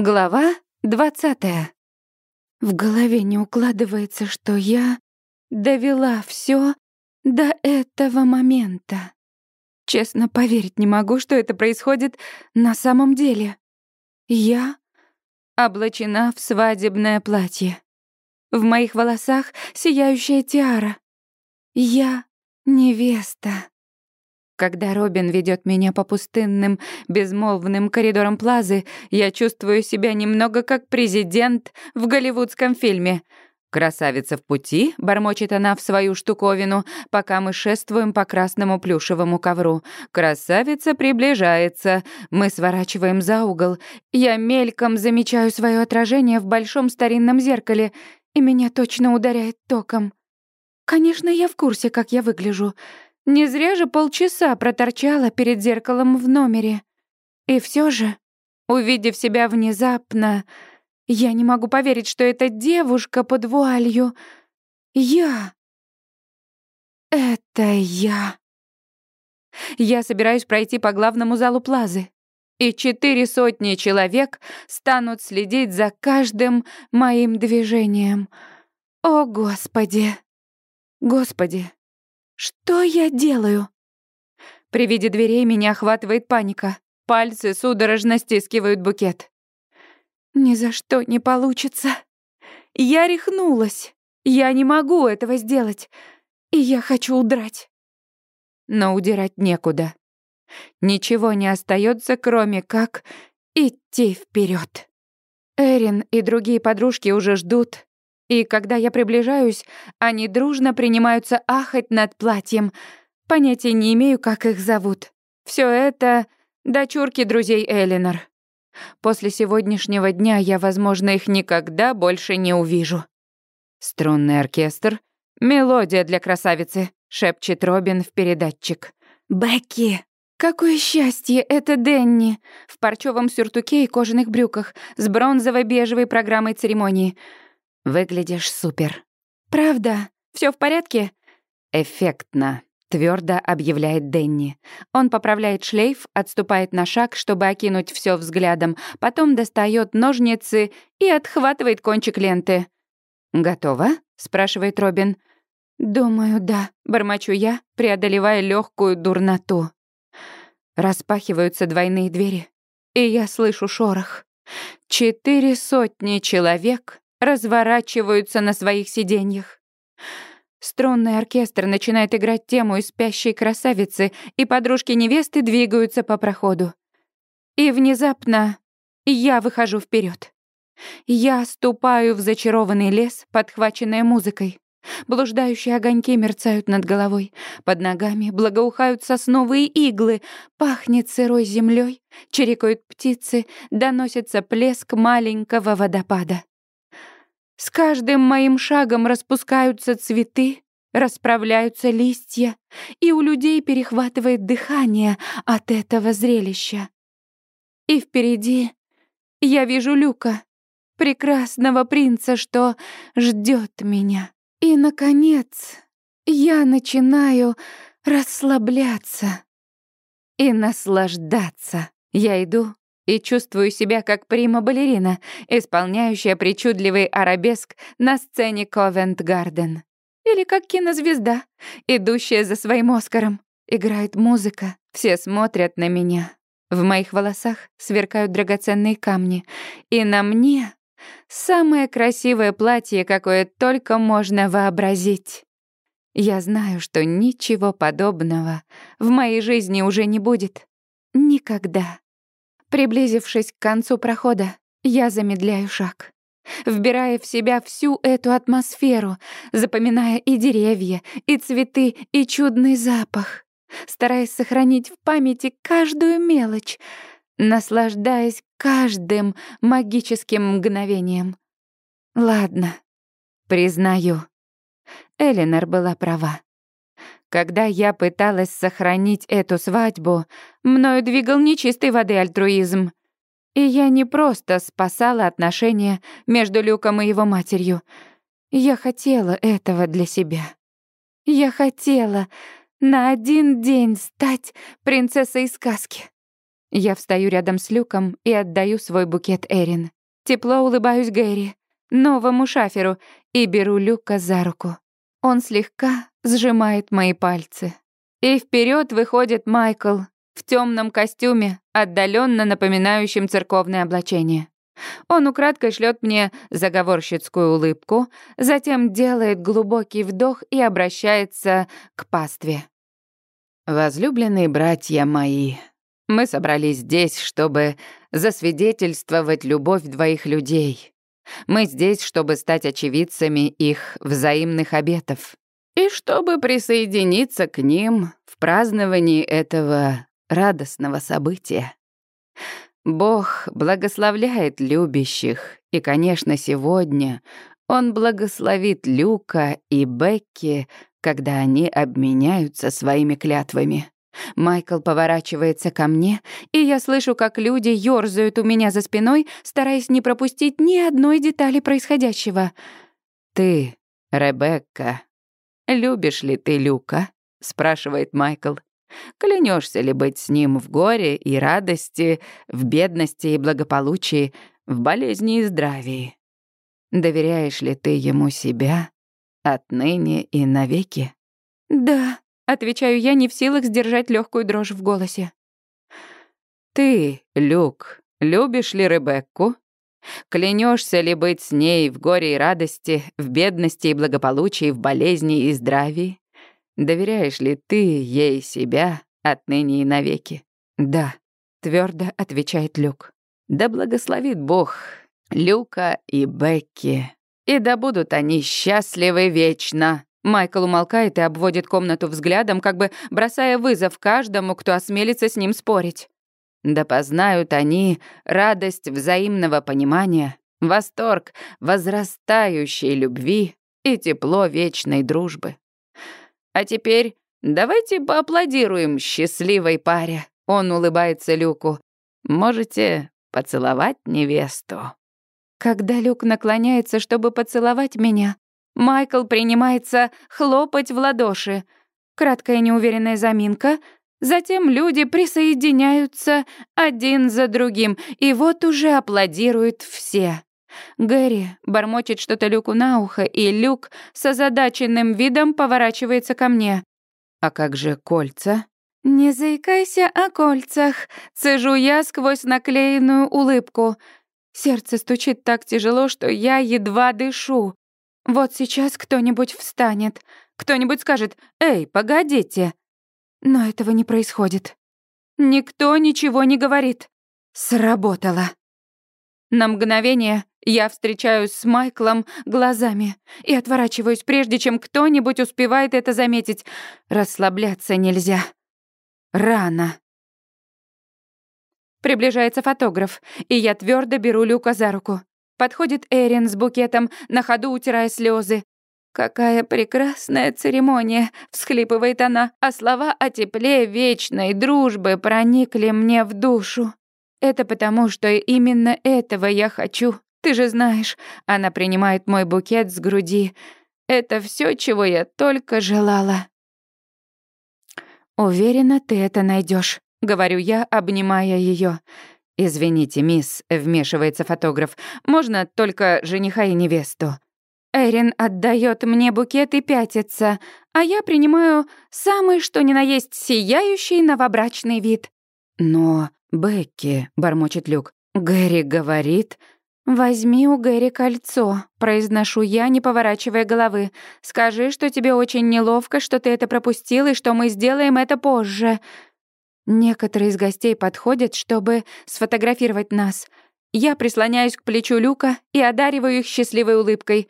Глава двадцатая. В голове не укладывается, что я довела все до этого момента. Честно поверить не могу, что это происходит на самом деле. Я облачена в свадебное платье. В моих волосах сияющая тиара. Я невеста. Когда Робин ведет меня по пустынным, безмолвным коридорам Плазы, я чувствую себя немного как президент в голливудском фильме. «Красавица в пути», — бормочет она в свою штуковину, пока мы шествуем по красному плюшевому ковру. «Красавица приближается». Мы сворачиваем за угол. Я мельком замечаю свое отражение в большом старинном зеркале, и меня точно ударяет током. Конечно, я в курсе, как я выгляжу. Не зря же полчаса проторчала перед зеркалом в номере. И все же, увидев себя внезапно, я не могу поверить, что эта девушка под вуалью я. Это я. Я собираюсь пройти по главному залу Плазы, и четыре сотни человек станут следить за каждым моим движением. О, Господи! Господи! Что я делаю? При виде дверей меня охватывает паника. Пальцы судорожно стискивают букет. Ни за что не получится. Я рехнулась. Я не могу этого сделать. И я хочу удрать. Но удирать некуда. Ничего не остается, кроме как идти вперед. Эрин и другие подружки уже ждут, и когда я приближаюсь, они дружно принимаются ахать над платьем. Понятия не имею, как их зовут. Все это дочурки друзей Элинор. После сегодняшнего дня я, возможно, их никогда больше не увижу. Струнный оркестр. Мелодия для красавицы, шепчет Робин в передатчик. Бекки, какое счастье, это Денни в парчевом сюртуке и кожаных брюках с бронзовой бежевой программой церемонии. Выглядишь супер. Правда? Все в порядке? Эффектно, твердо объявляет Денни. Он поправляет шлейф, отступает на шаг, чтобы окинуть все взглядом, потом достает ножницы и отхватывает кончик ленты. Готово? спрашивает Робин. Думаю, да, бормочу я, преодолевая легкую дурноту. Распахиваются двойные двери, и я слышу шорох. Четыре сотни человек разворачиваются на своих сиденьях. Струнный оркестр начинает играть тему из спящей красавицы, и подружки невесты двигаются по проходу. И внезапно я выхожу вперед. Я ступаю в зачарованный лес, подхваченный музыкой. Блуждающие огоньки мерцают над головой. Под ногами благоухают сосновые иглы. Пахнет сырой землей, чирикают птицы, доносится плеск маленького водопада. С каждым моим шагом распускаются цветы, расправляются листья, и у людей перехватывает дыхание от этого зрелища. И впереди я вижу Люка, прекрасного принца, что ждет меня. И, наконец, я начинаю расслабляться и наслаждаться. Я иду и чувствую себя как прима-балерина, исполняющая причудливый арабеск на сцене Ковент-Гарден. Или как кинозвезда, идущая за своим Оскаром. Играет музыка, все смотрят на меня. В моих волосах сверкают драгоценные камни, и на мне самое красивое платье, какое только можно вообразить. Я знаю, что ничего подобного в моей жизни уже не будет. Никогда. Приблизившись к концу прохода, я замедляю шаг, вбирая в себя всю эту атмосферу, запоминая и деревья, и цветы, и чудный запах, стараясь сохранить в памяти каждую мелочь, наслаждаясь каждым магическим мгновением. Ладно, признаю, Элинор была права. Когда я пыталась сохранить эту свадьбу, мною двигал нечистой воды альтруизм. И я не просто спасала отношения между Люком и его матерью. Я хотела этого для себя. Я хотела на один день стать принцессой сказки. Я встаю рядом с Люком и отдаю свой букет Эрин. Тепло улыбаюсь Гэри, новому шаферу, и беру Люка за руку. Он слегка сжимает мои пальцы. И вперед выходит Майкл в темном костюме, отдаленно напоминающем церковное облачение. Он украдкой шлет мне заговорщицкую улыбку, затем делает глубокий вдох и обращается к пастве. «Возлюбленные братья мои, мы собрались здесь, чтобы засвидетельствовать любовь двоих людей. Мы здесь, чтобы стать очевидцами их взаимных обетов и чтобы присоединиться к ним в праздновании этого радостного события. Бог благословляет любящих, и, конечно, сегодня Он благословит Люка и Бекки, когда они обменяются своими клятвами. Майкл поворачивается ко мне, и я слышу, как люди ёрзают у меня за спиной, стараясь не пропустить ни одной детали происходящего. «Ты, Ребекка, любишь ли ты Люка?» — спрашивает Майкл. Клянешься ли быть с ним в горе и радости, в бедности и благополучии, в болезни и здравии? Доверяешь ли ты ему себя отныне и навеки? Да, отвечаю я, не в силах сдержать легкую дрожь в голосе. Ты, Люк, любишь ли Ребекку? Клянешься ли быть с ней в горе и радости, в бедности и благополучии, в болезни и здравии? Доверяешь ли ты ей себя отныне и навеки? Да, твердо отвечает Люк. Да благословит Бог Люка и Бекки. И да будут они счастливы вечно. Майкл умолкает и обводит комнату взглядом, как бы бросая вызов каждому, кто осмелится с ним спорить. Да познают они радость взаимного понимания, восторг возрастающей любви и тепло вечной дружбы. А теперь давайте поаплодируем счастливой паре. Он улыбается Люку. Можете поцеловать невесту. Когда Люк наклоняется, чтобы поцеловать меня, Майкл принимается хлопать в ладоши. Краткая неуверенная заминка, затем люди присоединяются один за другим, и вот уже аплодируют все. Гэри бормочет что-то Люку на ухо, и Люк с озадаченным видом поворачивается ко мне. «А как же кольца?» «Не заикайся о кольцах», — цежу я сквозь наклеенную улыбку. Сердце стучит так тяжело, что я едва дышу. Вот сейчас кто-нибудь встанет, кто-нибудь скажет «Эй, погодите». Но этого не происходит. Никто ничего не говорит. Сработало. На мгновение я встречаюсь с Майклом глазами и отворачиваюсь, прежде чем кто-нибудь успевает это заметить. Расслабляться нельзя. Рано. Приближается фотограф, и я твердо беру Люка за руку. Подходит Эрин с букетом, на ходу утирая слезы. «Какая прекрасная церемония!» — всхлипывает она, а слова о тепле вечной дружбы проникли мне в душу. Это потому, что именно этого я хочу. Ты же знаешь, она принимает мой букет с груди. Это все, чего я только желала. Уверена, ты это найдешь, говорю я, обнимая ее. Извините, мисс, вмешивается фотограф. Можно только жениха и невесту. Эрин отдает мне букет и пятится, а я принимаю самый что ни на есть сияющий новобрачный вид. Но «Бекки», — бормочет Люк, — «Гэри говорит...» «Возьми у Гэри кольцо», — произношу я, не поворачивая головы. «Скажи, что тебе очень неловко, что ты это пропустил, и что мы сделаем это позже». Некоторые из гостей подходят, чтобы сфотографировать нас. Я прислоняюсь к плечу Люка и одариваю их счастливой улыбкой.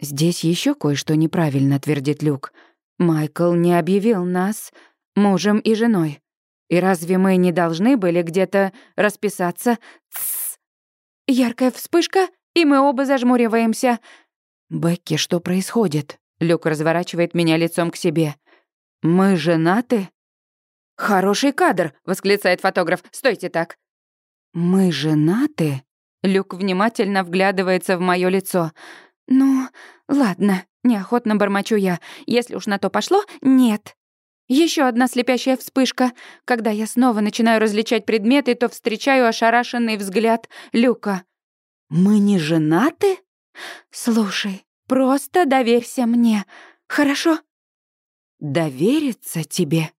«Здесь еще кое-что неправильно», — твердит Люк. «Майкл не объявил нас мужем и женой. И разве мы не должны были где-то расписаться? Тссс. Яркая вспышка, и мы оба зажмуриваемся. «Бекки, что происходит?» Люк разворачивает меня лицом к себе. «Мы женаты?» «Хороший кадр!» — восклицает фотограф. «Стойте так!» «Мы женаты?» Люк внимательно вглядывается в моё лицо. «Ну, ладно, неохотно бормочу я. Если уж на то пошло, нет». Еще одна слепящая вспышка. Когда я снова начинаю различать предметы, то встречаю ошарашенный взгляд Люка. «Мы не женаты?» «Слушай, просто доверься мне, хорошо?» «Довериться тебе?»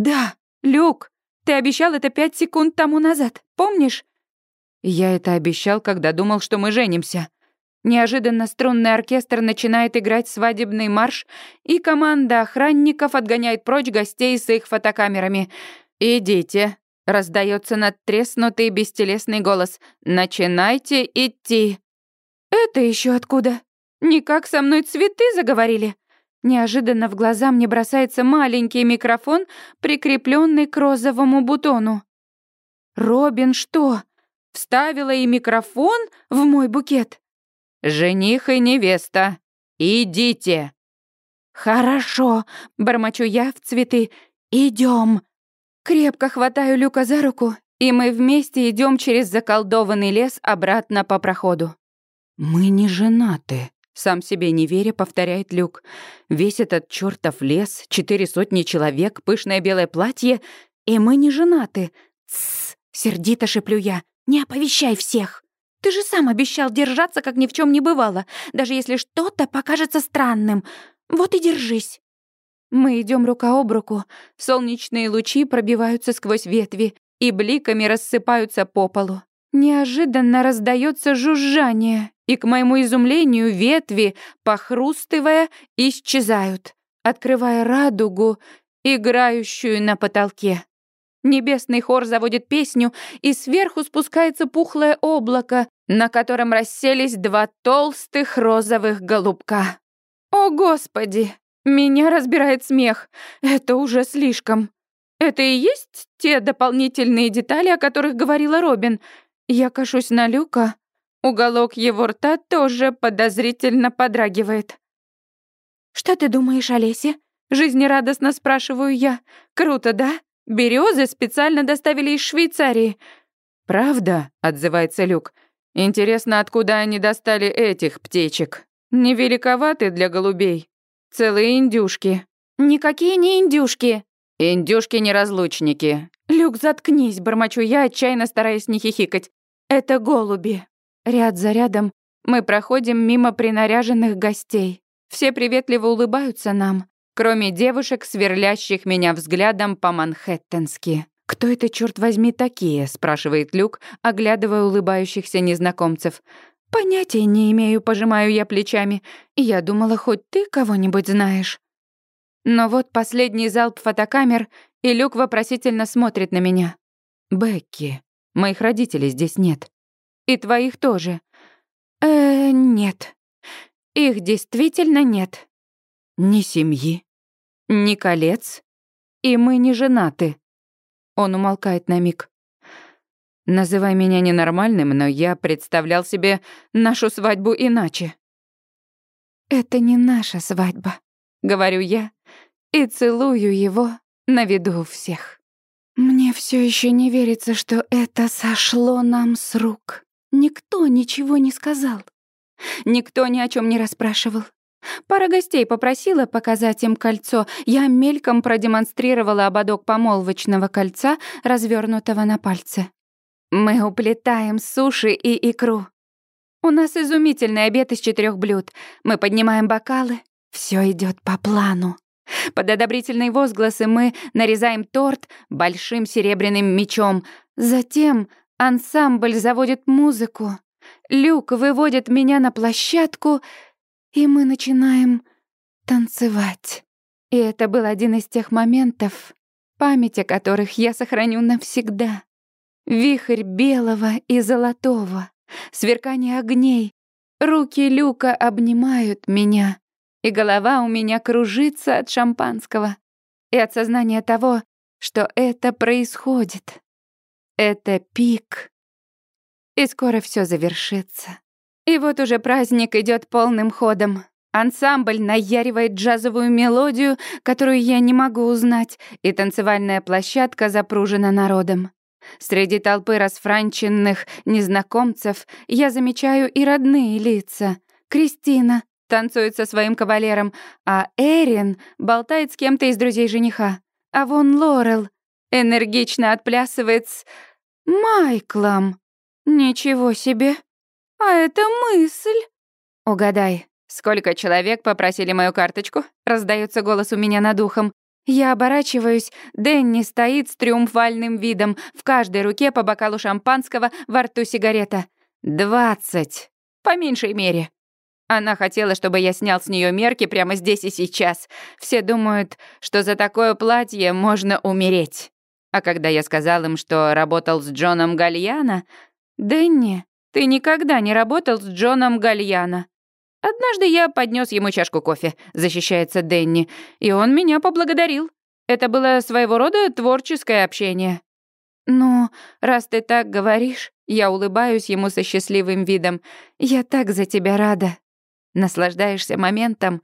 «Да, Люк, ты обещал это пять секунд тому назад, помнишь?» «Я это обещал, когда думал, что мы женимся». Неожиданно струнный оркестр начинает играть свадебный марш, и команда охранников отгоняет прочь гостей с их фотокамерами. «Идите», — раздается надтреснутый бестелесный голос. «Начинайте идти». «Это еще откуда? Никак со мной цветы заговорили?» Неожиданно в глаза мне бросается маленький микрофон, прикрепленный к розовому бутону. «Робин что, вставила и микрофон в мой букет?» «Жених и невеста, идите!» «Хорошо», — бормочу я в цветы. Идем. Крепко хватаю Люка за руку, и мы вместе идем через заколдованный лес обратно по проходу. «Мы не женаты», — сам себе не веря, повторяет Люк. «Весь этот чертов лес, четыре сотни человек, пышное белое платье, и мы не женаты». «Тссс», — сердито шеплю я, — «не оповещай всех». Ты же сам обещал держаться, как ни в чем не бывало, даже если что-то покажется странным. Вот и держись. Мы идем рука об руку. Солнечные лучи пробиваются сквозь ветви и бликами рассыпаются по полу. Неожиданно раздается жужжание, и, к моему изумлению, ветви, похрустывая, исчезают, открывая радугу, играющую на потолке. Небесный хор заводит песню, и сверху спускается пухлое облако, на котором расселись два толстых розовых голубка. О, Господи! Меня разбирает смех. Это уже слишком. Это и есть те дополнительные детали, о которых говорила Робин. Я кашусь на Люка. Уголок его рта тоже подозрительно подрагивает. «Что ты думаешь, Олесе?» Жизнерадостно спрашиваю я. «Круто, да?» Березы специально доставили из Швейцарии». «Правда?» — отзывается Люк. «Интересно, откуда они достали этих птичек? Не великоваты для голубей? Целые индюшки». «Никакие не индюшки». «Индюшки-неразлучники». «Люк, заткнись», — бормочу я, отчаянно стараясь не хихикать. «Это голуби». Ряд за рядом мы проходим мимо принаряженных гостей. Все приветливо улыбаются нам кроме девушек, сверлящих меня взглядом по-манхэттенски. «Кто это, черт возьми, такие?» — спрашивает Люк, оглядывая улыбающихся незнакомцев. «Понятия не имею», — пожимаю я плечами. «Я думала, хоть ты кого-нибудь знаешь». Но вот последний залп фотокамер, и Люк вопросительно смотрит на меня. «Бекки, моих родителей здесь нет. И твоих тоже». «Э, нет. Их действительно нет». Ни семьи, ни колец, и мы не женаты. Он умолкает на миг. Называй меня ненормальным, но я представлял себе нашу свадьбу иначе. Это не наша свадьба, говорю я, и целую его на виду у всех. Все еще не верится, что это сошло нам с рук. Никто ничего не сказал. Никто ни о чем не расспрашивал. Пара гостей попросила показать им кольцо. Я мельком продемонстрировала ободок помолвочного кольца, развернутого на пальце. Мы уплетаем суши и икру. У нас изумительный обед из четырех блюд. Мы поднимаем бокалы. Все идет по плану. Под одобрительные возгласы мы нарезаем торт большим серебряным мечом. Затем ансамбль заводит музыку. Люк выводит меня на площадку — и мы начинаем танцевать. И это был один из тех моментов, память о которых я сохраню навсегда. Вихрь белого и золотого, сверкание огней, руки Люка обнимают меня, и голова у меня кружится от шампанского и от сознания того, что это происходит. Это пик. И скоро все завершится. И вот уже праздник идет полным ходом. Ансамбль наяривает джазовую мелодию, которую я не могу узнать, и танцевальная площадка запружена народом. Среди толпы расфранченных незнакомцев я замечаю и родные лица. Кристина, танцует со своим кавалером, а Эрин болтает с кем-то из друзей жениха. А вон Лорел энергично отплясывает с Майклом. Ничего себе. А это мысль. Угадай, сколько человек попросили мою карточку? Раздается голос у меня над ухом. Я оборачиваюсь, Дэнни стоит с триумфальным видом, в каждой руке по бокалу шампанского, во рту сигарета. «Двадцать! По меньшей мере!» Она хотела, чтобы я снял с нее мерки прямо здесь и сейчас. Все думают, что за такое платье можно умереть. А когда я сказал им, что работал с Джоном Гальяна... «Дэнни, ты никогда не работал с Джоном Гальяна». «Однажды я поднес ему чашку кофе», — защищается Дэнни, «и он меня поблагодарил. Это было своего рода творческое общение». «Ну, раз ты так говоришь...» Я улыбаюсь ему со счастливым видом. «Я так за тебя рада». Наслаждаешься моментом?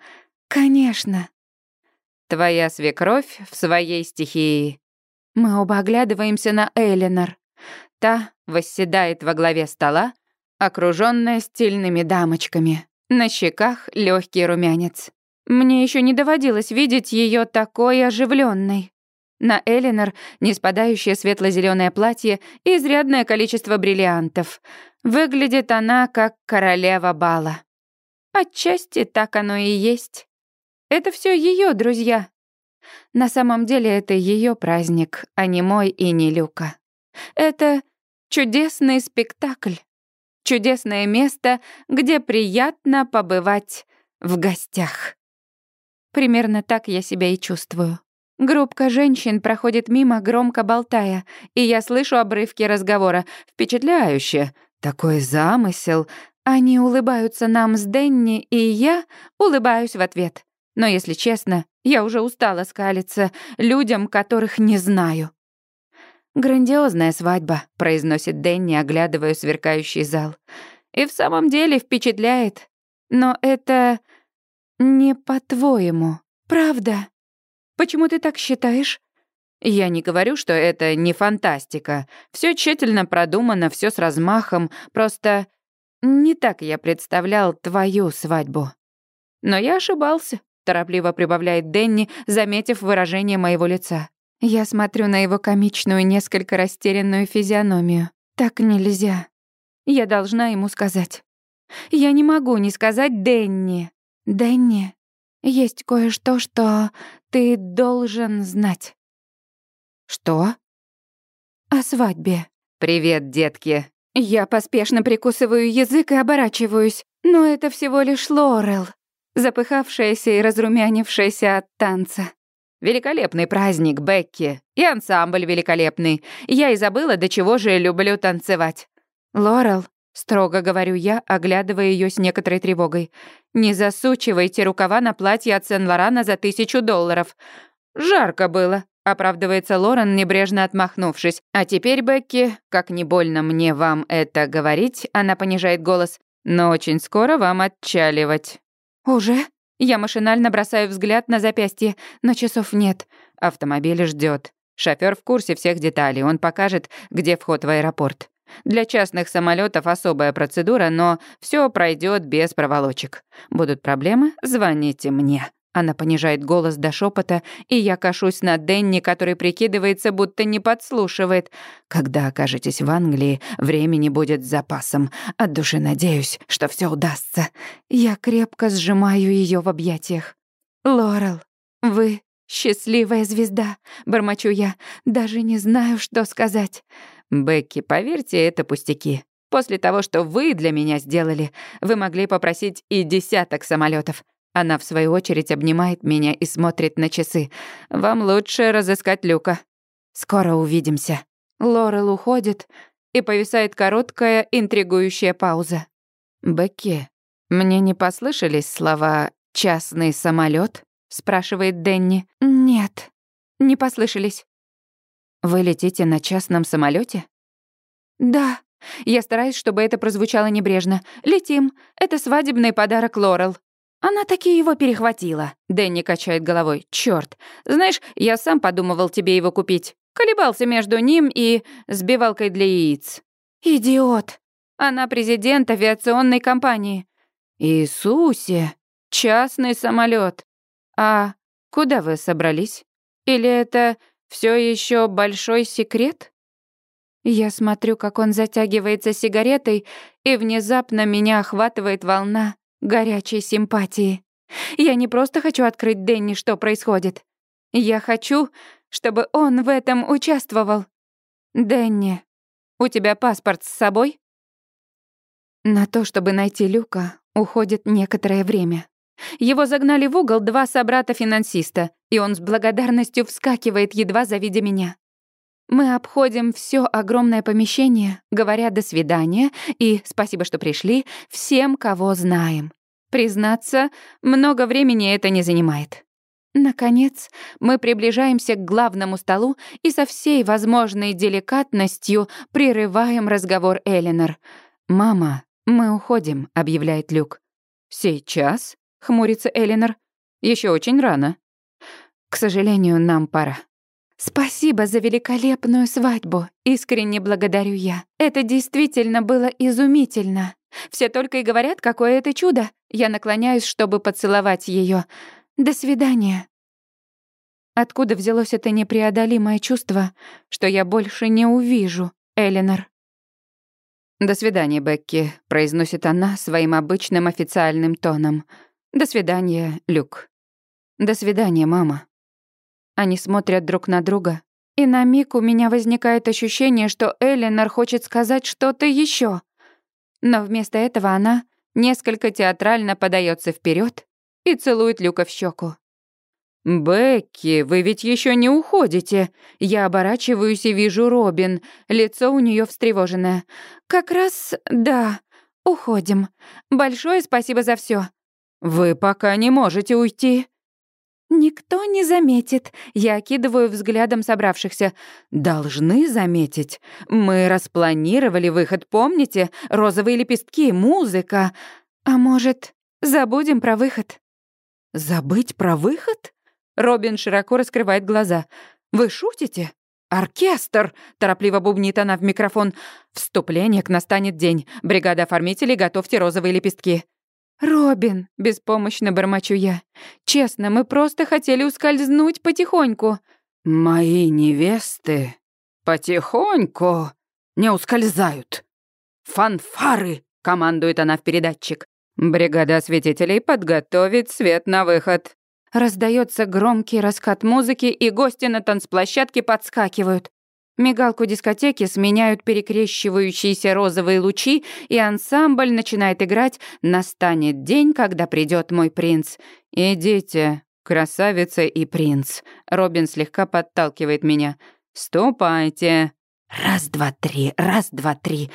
Конечно. Твоя свекровь в своей стихии. Мы оба оглядываемся на Эленор. Та восседает во главе стола, окружённая стильными дамочками. На щеках легкий румянец. Мне еще не доводилось видеть ее такой оживленной. На Эленор не спадающее светло зеленое платье и изрядное количество бриллиантов. Выглядит она как королева бала. Отчасти так оно и есть. Это все ее друзья. На самом деле это ее праздник, а не мой и не Люка. Это чудесный спектакль. Чудесное место, где приятно побывать в гостях. Примерно так я себя и чувствую. Группка женщин проходит мимо, громко болтая, и я слышу обрывки разговора. Впечатляюще. Такой замысел. Они улыбаются нам с Денни, и я улыбаюсь в ответ. Но, если честно, я уже устала скалиться людям, которых не знаю. «Грандиозная свадьба», — произносит Дэнни, оглядывая сверкающий зал. «И в самом деле впечатляет. Но это не по-твоему, правда? Почему ты так считаешь?» Я не говорю, что это не фантастика. Все тщательно продумано, все с размахом. Просто не так я представлял твою свадьбу. Но я ошибался, торопливо прибавляет Денни, заметив выражение моего лица. Я смотрю на его комичную, несколько растерянную физиономию. Так нельзя. Я должна ему сказать. Я не могу не сказать Денни. Денни, есть кое-что, что ты должен знать. Что? О свадьбе. Привет, детки. Я поспешно прикусываю язык и оборачиваюсь, но это всего лишь Лорел, запыхавшаяся и разрумянившаяся от танца. Великолепный праздник, Бекки. И ансамбль великолепный. Я и забыла, до чего же люблю танцевать. Лорел, строго говорю я, оглядывая ее с некоторой тревогой. Не засучивайте рукава на платье от Сен-Лорана за тысячу долларов. Жарко было, Оправдывается Лорен, небрежно отмахнувшись. А теперь, Бекки, как не больно мне вам это говорить, она понижает голос, но очень скоро вам отчаливать. Уже? Я машинально бросаю взгляд на запястье, но часов нет. Автомобиль ждет. Шофер в курсе всех деталей, он покажет, где вход в аэропорт. Для частных самолетов особая процедура, но все пройдет без проволочек. Будут проблемы? Звоните мне. Она понижает голос до шепота, и я кашусь на Денни, который прикидывается, будто не подслушивает. Когда окажетесь в Англии, времени будет с запасом. От души надеюсь, что все удастся. Я крепко сжимаю ее в объятиях. Лорел, вы счастливая звезда, бормочу я. Даже не знаю, что сказать. Бекки, поверьте, это пустяки. После того, что вы для меня сделали, вы могли попросить и десяток самолетов. Она, в свою очередь, обнимает меня и смотрит на часы. «Вам лучше разыскать Люка. Скоро увидимся». Лорел уходит, и повисает короткая, интригующая пауза. «Бекки, мне не послышались слова «частный самолет? спрашивает Денни. «Нет, не послышались». «Вы летите на частном самолете? «Да». Я стараюсь, чтобы это прозвучало небрежно. «Летим. Это свадебный подарок Лорел». Она таки его перехватила. Дэнни качает головой. Чёрт. Знаешь, я сам подумывал тебе его купить. Колебался между ним и сбивалкой для яиц. Идиот. Она президент авиационной компании. Иисусе. Частный самолет. А куда вы собрались? Или это все еще большой секрет? Я смотрю, как он затягивается сигаретой, и внезапно меня охватывает волна горячей симпатии. Я не просто хочу открыть Дэнни, что происходит. Я хочу, чтобы он в этом участвовал. Дэнни, у тебя паспорт с собой? На то, чтобы найти Люка, уходит некоторое время. Его загнали в угол два собрата-финансиста, и он с благодарностью вскакивает, едва завидя меня. Мы обходим все огромное помещение, говоря «до свидания» и «спасибо, что пришли» всем, кого знаем. Признаться, много времени это не занимает. Наконец, мы приближаемся к главному столу и со всей возможной деликатностью прерываем разговор Эленор. «Мама, мы уходим», — объявляет Люк. «Сейчас?» — хмурится Эленор. Еще очень рано». «К сожалению, нам пора». «Спасибо за великолепную свадьбу. Искренне благодарю я. Это действительно было изумительно. Все только и говорят, какое это чудо. Я наклоняюсь, чтобы поцеловать ее. До свидания». Откуда взялось это непреодолимое чувство, что я больше не увижу Эленор? «До свидания, Бекки», — произносит она своим обычным официальным тоном. «До свидания, Люк». «До свидания, мама». Они смотрят друг на друга, и на миг у меня возникает ощущение, что Эленор хочет сказать что-то еще. Но вместо этого она несколько театрально подается вперед и целует Люка в щеку. «Бекки, вы ведь еще не уходите!» Я оборачиваюсь и вижу Робин. Лицо у нее встревоженное. «Как раз да, уходим. Большое спасибо за все. «Вы пока не можете уйти». «Никто не заметит», — я окидываю взглядом собравшихся. «Должны заметить. Мы распланировали выход, помните? Розовые лепестки, музыка. А может, забудем про выход?» «Забыть про выход?» Робин широко раскрывает глаза. «Вы шутите?» «Оркестр!» — торопливо бубнит она в микрофон. «Вступление к настанет день. Бригада оформителей, готовьте розовые лепестки». «Робин!» — беспомощно бормочу я. «Честно, мы просто хотели ускользнуть потихоньку». «Мои невесты потихоньку не ускользают. Фанфары!» — командует она в передатчик. «Бригада осветителей подготовит свет на выход». Раздается громкий раскат музыки, и гости на танцплощадке подскакивают. Мигалку дискотеки сменяют перекрещивающиеся розовые лучи, и ансамбль начинает играть «Настанет день, когда придет мой принц». «Идите, красавица и принц». Робин слегка подталкивает меня. «Ступайте». «Раз, два, три, раз, два, три».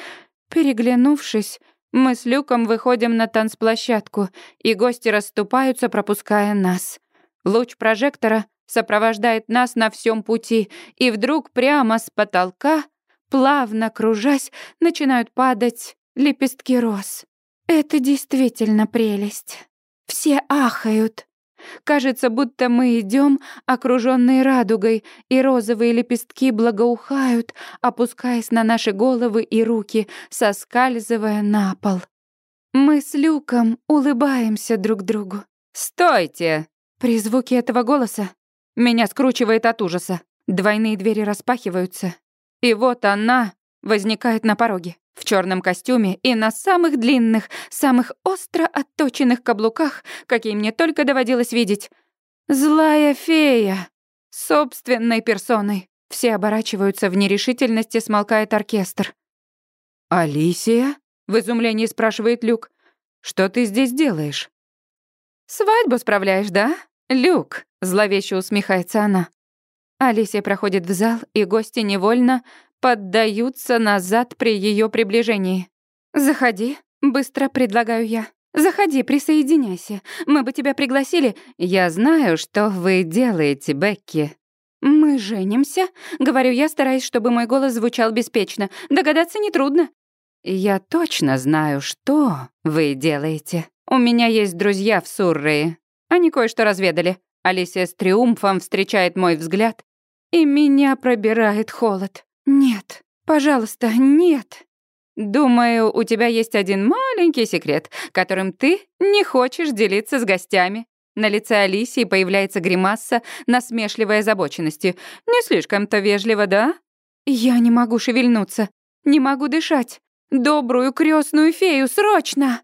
Переглянувшись, мы с Люком выходим на танцплощадку, и гости расступаются, пропуская нас. Луч прожектора сопровождает нас на всем пути, и вдруг прямо с потолка, плавно кружась, начинают падать лепестки роз. Это действительно прелесть. Все ахают. Кажется, будто мы идем, окруженные радугой, и розовые лепестки благоухают, опускаясь на наши головы и руки, соскальзывая на пол. Мы с Люком улыбаемся друг другу. «Стойте!» При звуке этого голоса меня скручивает от ужаса. Двойные двери распахиваются. И вот она возникает на пороге. В черном костюме и на самых длинных, самых остро отточенных каблуках, какие мне только доводилось видеть. Злая фея. Собственной персоной. Все оборачиваются в нерешительности, смолкает оркестр. «Алисия?» — в изумлении спрашивает Люк. «Что ты здесь делаешь?» «Свадьбу справляешь, да?» «Люк!» — зловеще усмехается она. Алисия проходит в зал, и гости невольно поддаются назад при ее приближении. «Заходи», — быстро предлагаю я. «Заходи, присоединяйся. Мы бы тебя пригласили. Я знаю, что вы делаете, Бекки». «Мы женимся?» — говорю я, стараясь, чтобы мой голос звучал беспечно. «Догадаться нетрудно». «Я точно знаю, что вы делаете. У меня есть друзья в Суррее. Они кое-что разведали. Алисия с триумфом встречает мой взгляд, и меня пробирает холод. Нет, пожалуйста, нет. Думаю, у тебя есть один маленький секрет, которым ты не хочешь делиться с гостями. На лице Алисии появляется гримаса насмешливой озабоченности. Не слишком-то вежливо, да? Я не могу шевельнуться, не могу дышать. Добрую крестную фею, срочно!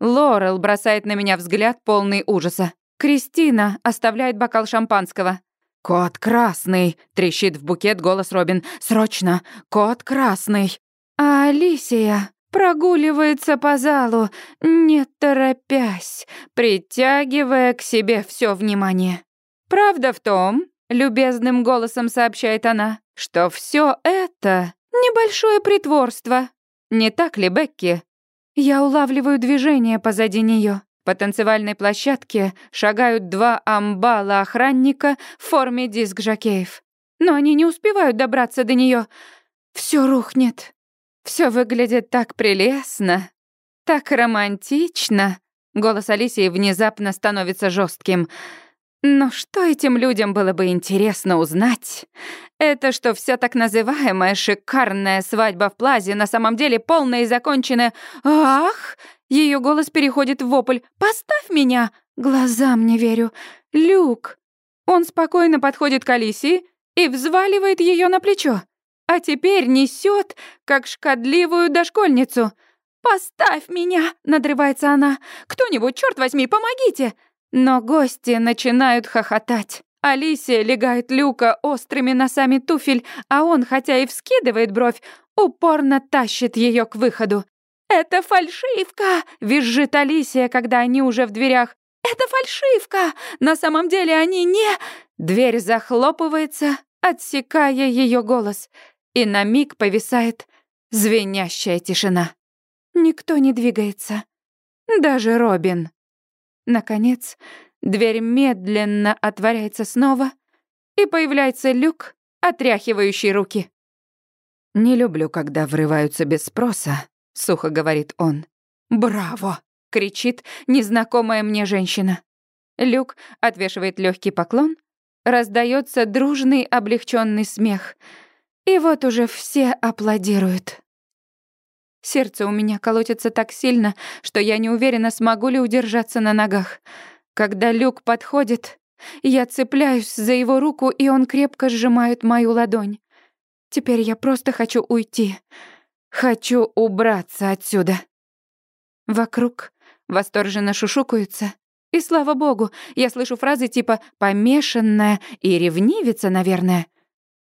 Лорел бросает на меня взгляд полный ужаса. Кристина оставляет бокал шампанского. «Кот красный!» — трещит в букет голос Робин. «Срочно! Кот красный!» А Алисия прогуливается по залу, не торопясь, притягивая к себе все внимание. «Правда в том, — любезным голосом сообщает она, — что все это небольшое притворство. Не так ли, Бекки?» Я улавливаю движение позади нее. По танцевальной площадке шагают два амбала-охранника в форме диск-жокеев. Но они не успевают добраться до нее. Все рухнет. Все выглядит так прелестно, так романтично. Голос Алисии внезапно становится жестким. Но что этим людям было бы интересно узнать? Это что вся так называемая шикарная свадьба в Плазе на самом деле полная и законченная «Ах!» Ее голос переходит в вопль «Поставь меня!» Глазам не верю. Люк. Он спокойно подходит к Алисии и взваливает ее на плечо. А теперь несет, как шкодливую дошкольницу. «Поставь меня!» — надрывается она. «Кто-нибудь, черт возьми, помогите!» Но гости начинают хохотать. Алисия легает Люка острыми носами туфель, а он, хотя и вскидывает бровь, упорно тащит ее к выходу. «Это фальшивка!» — визжит Алисия, когда они уже в дверях. «Это фальшивка! На самом деле они не...» Дверь захлопывается, отсекая ее голос, и на миг повисает звенящая тишина. Никто не двигается. Даже Робин. Наконец, дверь медленно отворяется снова, и появляется люк, отряхивающий руки. «Не люблю, когда врываются без спроса», — сухо говорит он. «Браво!» — кричит незнакомая мне женщина. Люк отвешивает легкий поклон, раздается дружный облегченный смех. И вот уже все аплодируют. Сердце у меня колотится так сильно, что я не уверена, смогу ли удержаться на ногах. Когда Люк подходит, я цепляюсь за его руку, и он крепко сжимает мою ладонь. Теперь я просто хочу уйти. Хочу убраться отсюда. Вокруг восторженно шушукаются. И слава богу, я слышу фразы типа «помешанная» и «ревнивица», наверное.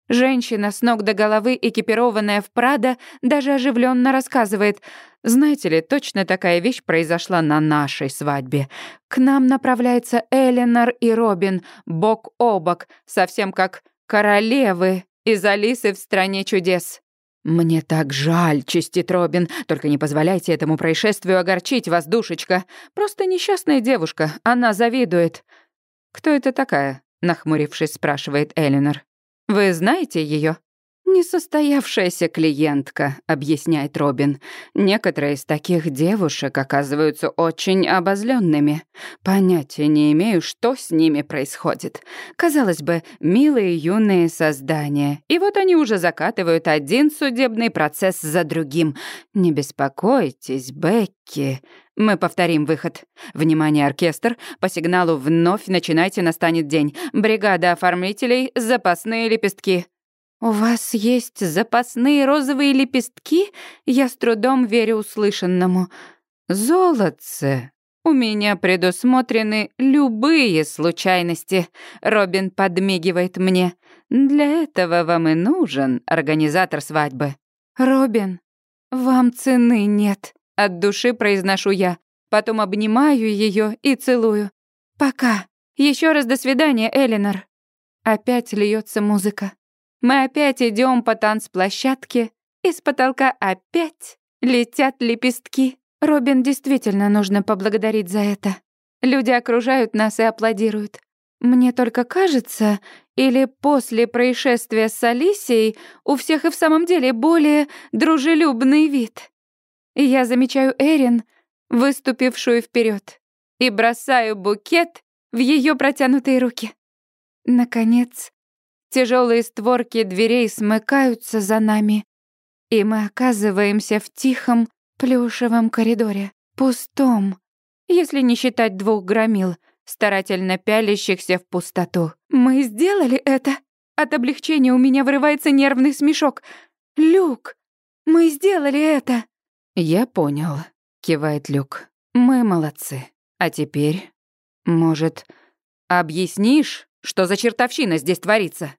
Женщина с ног до головы, экипированная в Прада, даже оживленно рассказывает. «Знаете ли, точно такая вещь произошла на нашей свадьбе. К нам направляется Эленор и Робин, бок о бок, совсем как королевы из Алисы в «Стране чудес». «Мне так жаль», — чистит Робин. «Только не позволяйте этому происшествию огорчить вас, душечка. Просто несчастная девушка, она завидует». «Кто это такая?» — нахмурившись, спрашивает Эленор. Вы знаете ее? «Несостоявшаяся клиентка», — объясняет Робин. «Некоторые из таких девушек оказываются очень обозленными. Понятия не имею, что с ними происходит. Казалось бы, милые юные создания. И вот они уже закатывают один судебный процесс за другим. Не беспокойтесь, Бекки. Мы повторим выход. Внимание, оркестр. По сигналу вновь начинайте, настанет день. Бригада оформителей, запасные лепестки». «У вас есть запасные розовые лепестки?» Я с трудом верю услышанному. «Золотце!» «У меня предусмотрены любые случайности», — Робин подмигивает мне. «Для этого вам и нужен организатор свадьбы». «Робин, вам цены нет», — от души произношу я. Потом обнимаю ее и целую. «Пока. Еще раз до свидания, Элинор». Опять льется музыка. Мы опять идем по танцплощадке, и с потолка опять летят лепестки. Робин действительно нужно поблагодарить за это. Люди окружают нас и аплодируют. Мне только кажется, или после происшествия с Алисией у всех и в самом деле более дружелюбный вид. Я замечаю Эрин, выступившую вперед, и бросаю букет в ее протянутые руки. Наконец, Тяжелые створки дверей смыкаются за нами, и мы оказываемся в тихом плюшевом коридоре, пустом, если не считать двух громил, старательно пялящихся в пустоту. Мы сделали это. От облегчения у меня вырывается нервный смешок. Люк, мы сделали это. Я понял, кивает Люк. Мы молодцы. А теперь, может, объяснишь, что за чертовщина здесь творится?